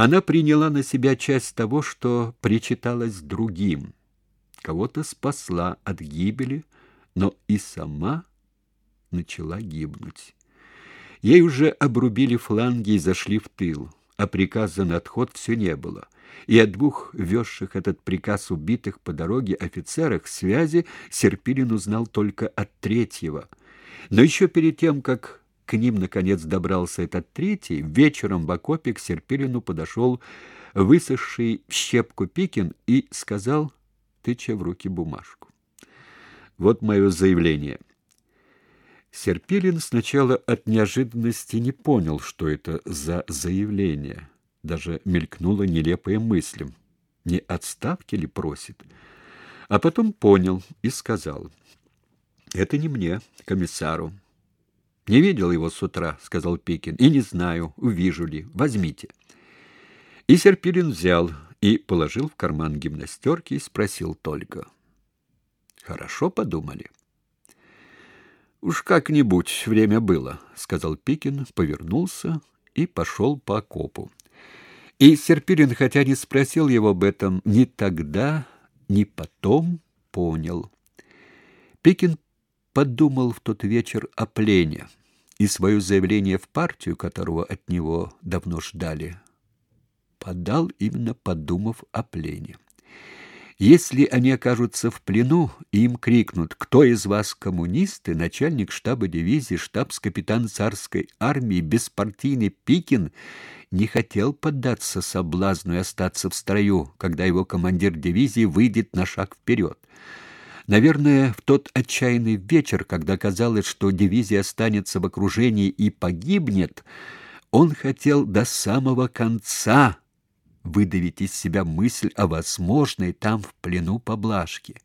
Она приняла на себя часть того, что причиталось другим. Кого-то спасла от гибели, но и сама начала гибнуть. Ей уже обрубили фланги и зашли в тыл, а приказа на отход все не было. И от двух везших этот приказ убитых по дороге офицерах связи Серпилин узнал только от третьего. Но еще перед тем, как к ним наконец добрался этот третий, вечером в окопе к Серпилину подошел высохший в щепку Пикин и сказал, тыча в руки бумажку: "Вот мое заявление. Серпилин сначала от неожиданности не понял, что это за заявление. Даже мелькнула нелепая мысль: не отставки ли просит? А потом понял и сказал: "Это не мне, комиссару. Не видел его с утра", сказал Пекин. "И не знаю, увижу ли. Возьмите". И Серпилин взял и положил в карман гимнастерки и спросил только: "Хорошо подумали?" Уж как-нибудь время было, сказал Пикин, повернулся и пошел по окопу. И Серпирин, хотя не спросил его об этом ни тогда, ни потом, понял. Пикин подумал в тот вечер о плене и свое заявление в партию, которого от него давно ждали, подал именно подумав о плене. Если они окажутся в плену, им крикнут: "Кто из вас коммунисты?" Начальник штаба дивизии, штабс-капитан царской армии, беспартийный Пикин не хотел поддаться соблазну и остаться в строю, когда его командир дивизии выйдет на шаг вперед. Наверное, в тот отчаянный вечер, когда казалось, что дивизия останется в окружении и погибнет, он хотел до самого конца выдавить из себя мысль о возможной там в плену поблажке.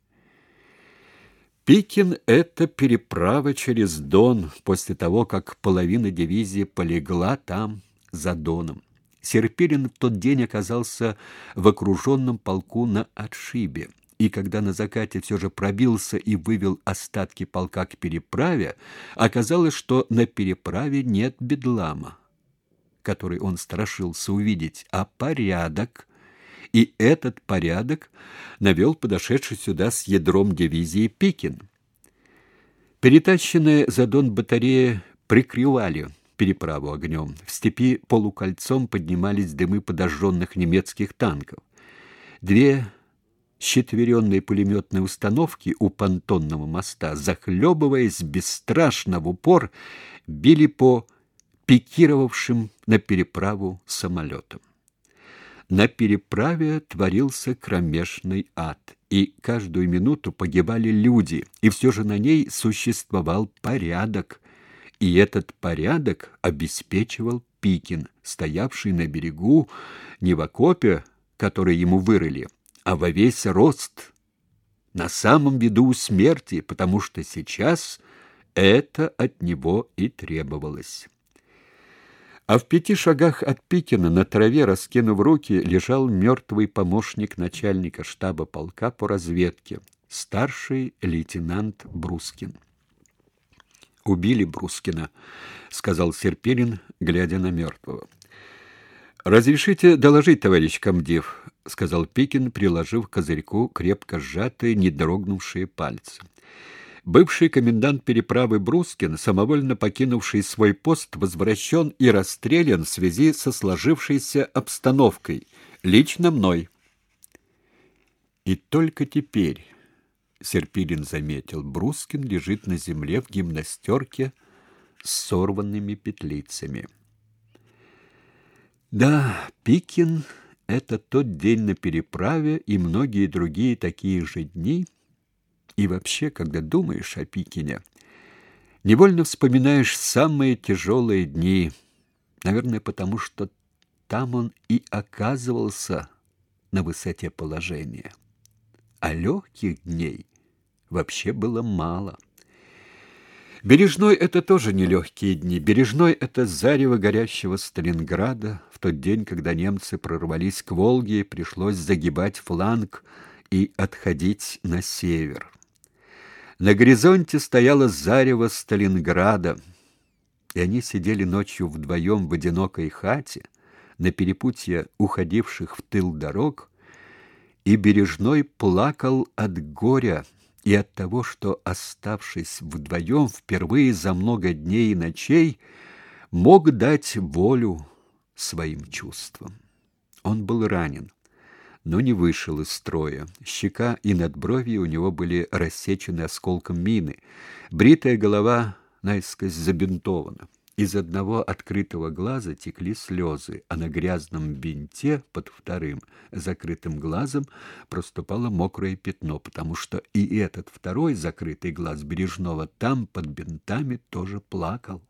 Пикин — это переправа через Дон после того, как половина дивизии полегла там, за Доном. Серпилин в тот день оказался в окруженном полку на отшибе, и когда на закате все же пробился и вывел остатки полка к переправе, оказалось, что на переправе нет бедлама который он страшился увидеть, а порядок. И этот порядок навел подошедший сюда с ядром дивизии Пикин. Перетащенные за Дон батареи прикрывали переправу огнем. В степи полукольцом поднимались дымы подожженных немецких танков. Две четверенные пулеметные установки у понтонного моста, захлебываясь бесстрашно в упор, били по пикировавшим на переправу самолетом. На переправе творился кромешный ад, и каждую минуту погибали люди, и все же на ней существовал порядок, и этот порядок обеспечивал Пикин, стоявший на берегу не в окопе, который ему вырыли, а во весь рост, на самом виду смерти, потому что сейчас это от него и требовалось. А в пяти шагах от Пикина на траве, раскинув руки, лежал мертвый помощник начальника штаба полка по разведке, старший лейтенант Брускин. Убили Брускина, сказал Серпилин, глядя на мертвого. Разрешите доложить, товарищ комдив, сказал Пикин, приложив к козырьку крепко сжатые, не дрогнувшие пальцы. Бывший комендант переправы Брускин, самовольно покинувший свой пост, возвращен и расстрелян в связи со сложившейся обстановкой, лично мной. И только теперь Серпилин заметил, Брускин лежит на земле в гимнастерке с сорванными петлицами. Да, Пикин — это тот день на переправе и многие другие такие же дни — и вообще, когда думаешь о Пикине, невольно вспоминаешь самые тяжелые дни, наверное, потому что там он и оказывался на высоте положения. А легких дней вообще было мало. Бережной это тоже нелегкие дни. Бережной это зарево горящего Сталинграда в тот день, когда немцы прорвались к Волге, пришлось загибать фланг и отходить на север. На горизонте стояло зарево Сталинграда, и они сидели ночью вдвоем в одинокой хате, на перепутье уходивших в тыл дорог, и Бережной плакал от горя и от того, что, оставшись вдвоем впервые за много дней и ночей, мог дать волю своим чувствам. Он был ранен, но не вышел из строя. Щека и надбровье у него были рассечены осколком мины. Бритая голова наискось забинтована. Из одного открытого глаза текли слезы, а на грязном бинте под вторым закрытым глазом проступало мокрое пятно, потому что и этот второй закрытый глаз Бережного там под бинтами тоже плакал.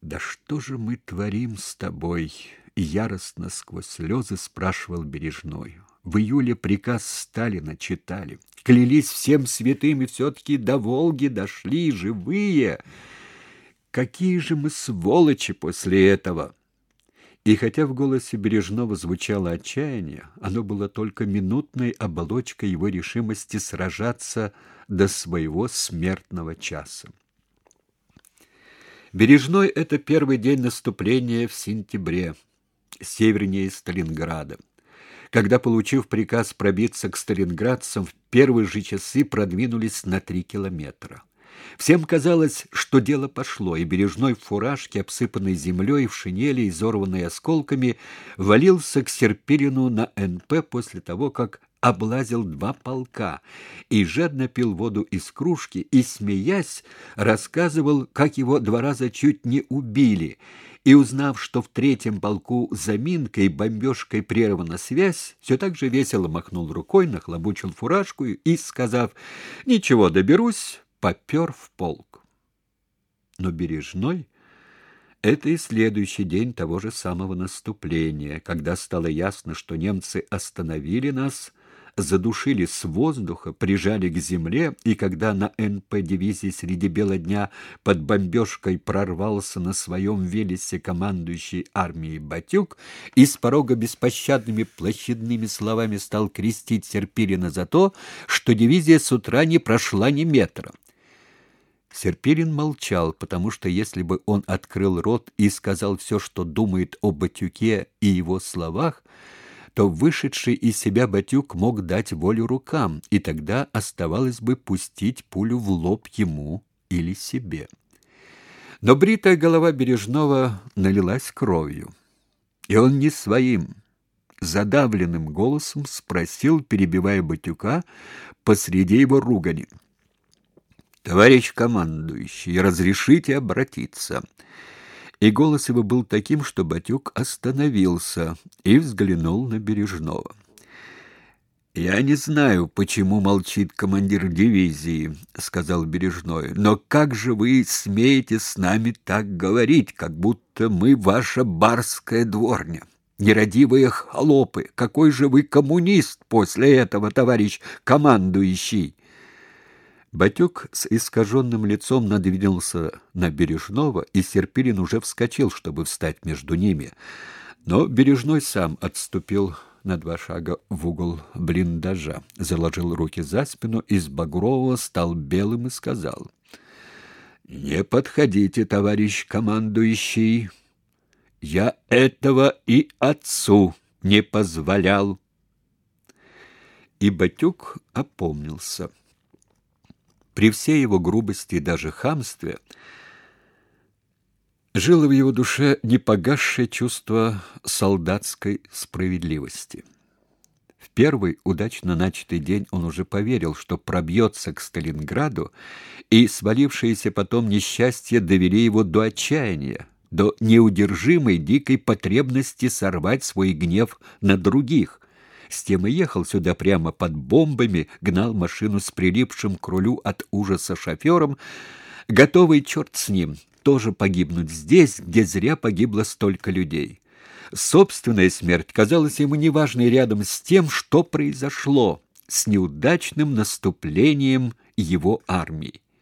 Да что же мы творим с тобой? яростно сквозь слезы спрашивал Бережной. В июле приказ Сталина читали. Клялись всем святым и все таки до Волги дошли живые. Какие же мы сволочи после этого! И хотя в голосе Бережного звучало отчаяние, оно было только минутной оболочкой его решимости сражаться до своего смертного часа. Бережной это первый день наступления в сентябре, севернее Сталинграда. Когда, получив приказ пробиться к сталинградцам, в первые же часы продвинулись на три километра. Всем казалось, что дело пошло, и бережной в фуражке, обсыпанной землей, в шинели, изорванной осколками, валился к Серпирину на НП после того, как облазил два полка и жадно пил воду из кружки и, смеясь, рассказывал, как его два раза чуть не убили, и, узнав, что в третьем полку заминкой и бомбежкой прервана связь, все так же весело махнул рукой, нахлобучил фуражку и, сказав «Ничего, доберусь», попер в полк. Но Бережной — это и следующий день того же самого наступления, когда стало ясно, что немцы остановили нас — задушили с воздуха, прижали к земле, и когда на НП дивизии среди бела дня под бомбежкой прорвался на своем велесе командующий армией Батюк и с порога беспощадными площадными словами стал крестить Серпирина за то, что дивизия с утра не прошла ни метра. Серпирин молчал, потому что если бы он открыл рот и сказал все, что думает о Батюке и его словах, то вышедший из себя Батюк мог дать волю рукам, и тогда оставалось бы пустить пулю в лоб ему или себе. Но бритая голова Бережного налилась кровью, и он не своим, задавленным голосом спросил, перебивая Батюка посреди его ругани. «Товарищ командующий, разрешите обратиться?» и голос его был таким, что Батюк остановился и взглянул на Бережного. «Я не знаю, почему молчит командир дивизии», — сказал Бережной, «но как же вы смеете с нами так говорить, как будто мы ваша барская дворня?» Нерадивые холопы, какой же вы коммунист после этого, товарищ командующий? Батюк с искаженным лицом надвинулся на Бережного, и Серпилин уже вскочил, чтобы встать между ними. Но Бережной сам отступил на два шага в угол блиндажа, заложил руки за спину, из багрового стал белым и сказал: "Не подходите, товарищ командующий. Я этого и отцу не позволял". И Батюк опомнился. При всей его грубости и даже хамстве жило в его душе непогасшее чувство солдатской справедливости. В первый удачно начатый день он уже поверил, что пробьется к Сталинграду, и свалившиеся потом несчастья довели его до отчаяния, до неудержимой дикой потребности сорвать свой гнев на других, с тем и ехал сюда прямо под бомбами, гнал машину с прилипшим к рулю от ужаса шофером, готовый черт с ним, тоже погибнуть здесь, где зря погибло столько людей. Собственная смерть казалась ему неважной рядом с тем, что произошло, с неудачным наступлением его армии.